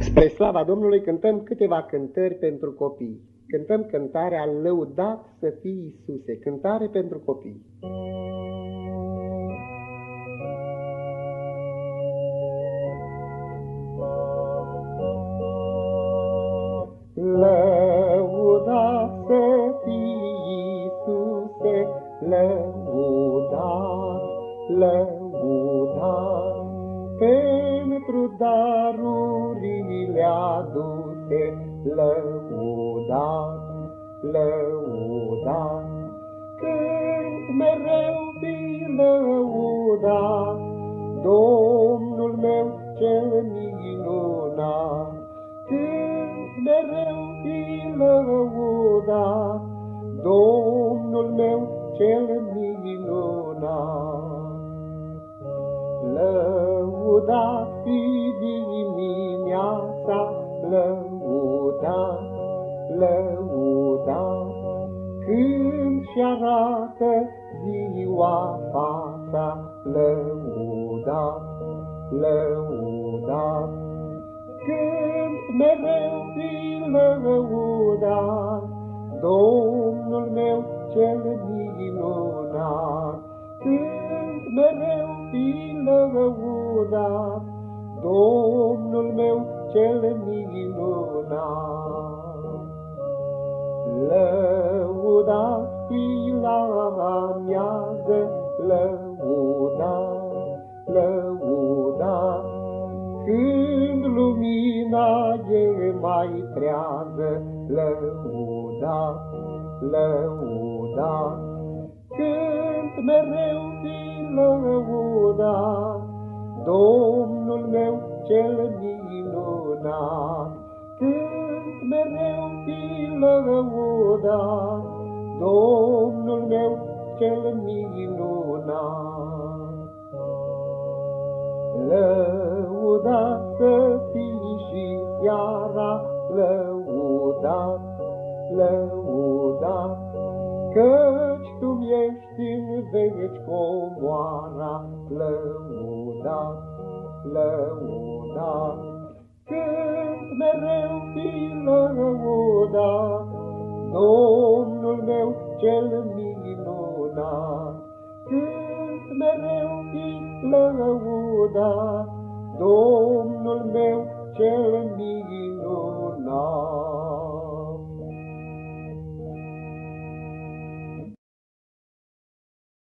Spre slava Domnului cântăm câteva cântări pentru copii. Cântăm cântarea Lăudat să fii Iisuse, cântare pentru copii. Lăudat să fii Iisuse, lăudat, lăudat, pentru darurile aduse, lăudat, lăudat. Când mereu fi lăudat, Domnul meu cel minunat. Când mereu fi lăudat, Domnul meu cel minunat. Lăudat fi dimineața, lăudat, lăudat, când și arată ziua fața, lăudat, lăudat. Când mereu fi lăudat, Domnul meu cel minunat, când mereu fi lăudat, Domnul meu cel minunat. Lăudat fi la amiază, lăudat, lăudat, când lumina e mai trează, lăudat, lăudat, când mereu fi lăudat, Domnul meu cel minunat, când mereu fi lăudat, Domnul meu cel minunat. Lăudat să fii și seara, lăudat, lăudat, Căci tu ești în veci comoara, lăudat, lăudat. Când mereu fi lăudat, Domnul meu cel minunat. Când mereu fi lăudat, Domnul meu cel minunat.